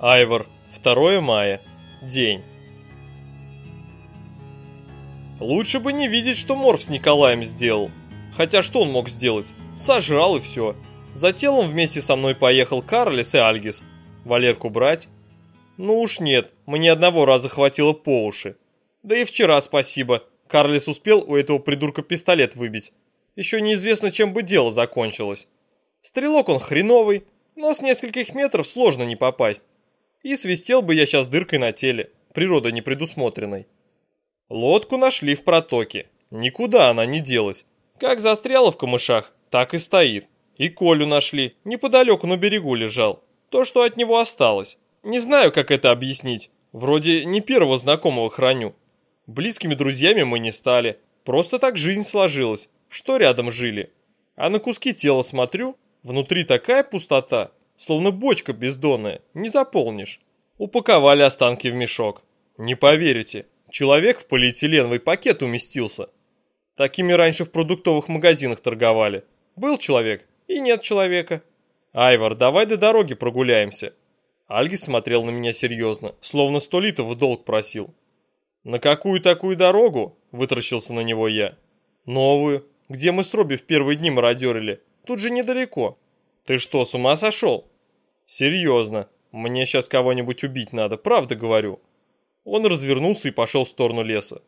Айвор, 2 мая. День. Лучше бы не видеть, что Морф с Николаем сделал. Хотя что он мог сделать? Сожрал и все. За телом вместе со мной поехал Карлис и Альгис. Валерку брать? Ну уж нет, мне одного раза хватило по уши. Да и вчера спасибо. Карлис успел у этого придурка пистолет выбить. Еще неизвестно, чем бы дело закончилось. Стрелок он хреновый, но с нескольких метров сложно не попасть. И свистел бы я сейчас дыркой на теле, природа не предусмотренной. Лодку нашли в протоке. Никуда она не делась. Как застряла в камышах, так и стоит. И Колю нашли, неподалеку на берегу лежал. То, что от него осталось. Не знаю, как это объяснить. Вроде не первого знакомого храню. Близкими друзьями мы не стали. Просто так жизнь сложилась, что рядом жили. А на куски тела смотрю, внутри такая пустота, словно бочка бездонная, не заполнишь. Упаковали останки в мешок. Не поверите, человек в полиэтиленовый пакет уместился. Такими раньше в продуктовых магазинах торговали. Был человек и нет человека. Айвар, давай до дороги прогуляемся. Альгис смотрел на меня серьезно, словно сто литов в долг просил. «На какую такую дорогу?» – вытращился на него я. «Новую, где мы с Робби в первые дни мародерили. Тут же недалеко. Ты что, с ума сошел?» «Серьезно, мне сейчас кого-нибудь убить надо, правда говорю». Он развернулся и пошел в сторону леса.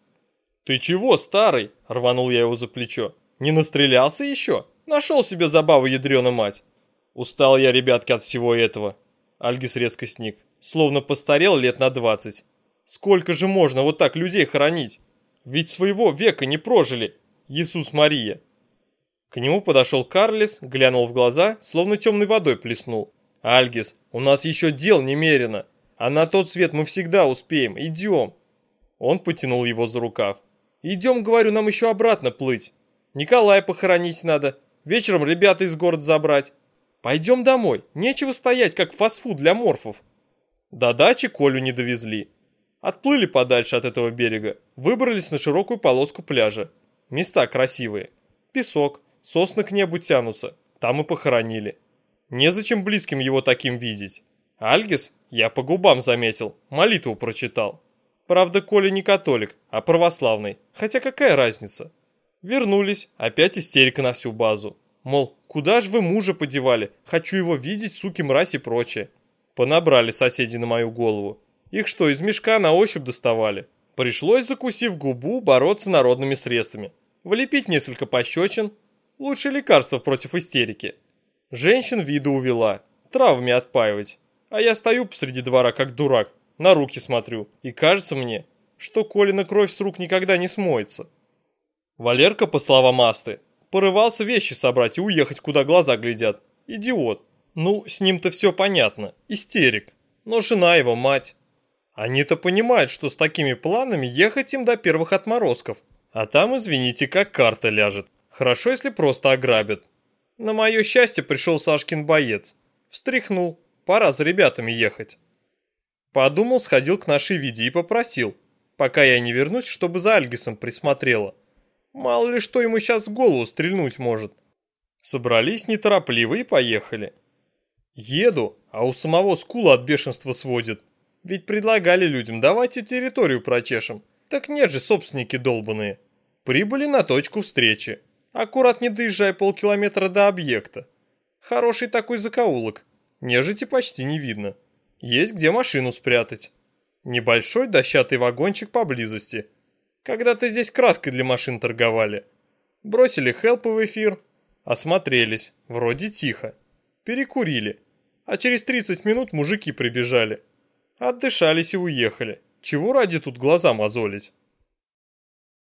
«Ты чего, старый?» – рванул я его за плечо. «Не настрелялся еще? Нашел себе забаву ядрена мать!» Устал я, ребятки, от всего этого. Альгис резко сник, словно постарел лет на двадцать. Сколько же можно вот так людей хоронить? Ведь своего века не прожили. Иисус Мария. К нему подошел Карлис, глянул в глаза, словно темной водой плеснул. «Альгис, у нас еще дел немерено, а на тот свет мы всегда успеем, идем!» Он потянул его за рукав. «Идем, говорю, нам еще обратно плыть. Николая похоронить надо, вечером ребята из города забрать. Пойдем домой, нечего стоять, как фастфуд для морфов. До дачи Колю не довезли. Отплыли подальше от этого берега, выбрались на широкую полоску пляжа. Места красивые. Песок, сосны к небу тянутся, там и похоронили. Незачем близким его таким видеть. Альгис, я по губам заметил, молитву прочитал. Правда, Коля не католик, а православный, хотя какая разница. Вернулись, опять истерика на всю базу. Мол, куда же вы мужа подевали? Хочу его видеть, суки, мразь и прочее. Понабрали соседи на мою голову. Их что, из мешка на ощупь доставали? Пришлось, закусив губу, бороться народными средствами. Влепить несколько пощечин. Лучшее лекарство против истерики. Женщин виду увела. Травами отпаивать. А я стою посреди двора, как дурак. На руки смотрю. И кажется мне, что Колина кровь с рук никогда не смоется. Валерка, по словам Асты, порывался вещи собрать и уехать, куда глаза глядят. Идиот. Ну, с ним-то все понятно. Истерик. Но жена его мать. Они-то понимают, что с такими планами ехать им до первых отморозков. А там, извините, как карта ляжет. Хорошо, если просто ограбят. На мое счастье пришел Сашкин боец. Встряхнул. Пора за ребятами ехать. Подумал, сходил к нашей Виде и попросил, пока я не вернусь, чтобы за Альгисом присмотрела. Мало ли что ему сейчас в голову стрельнуть может. Собрались неторопливо и поехали. Еду, а у самого скула от бешенства сводит. Ведь предлагали людям, давайте территорию прочешем. Так нет же, собственники долбаные. Прибыли на точку встречи. Аккурат не доезжая полкилометра до объекта. Хороший такой закоулок. Нежити почти не видно. Есть где машину спрятать. Небольшой дощатый вагончик поблизости – когда-то здесь краской для машин торговали. Бросили хелпы в эфир, осмотрелись, вроде тихо. Перекурили. А через 30 минут мужики прибежали. Отдышались и уехали. Чего ради тут глаза мозолить?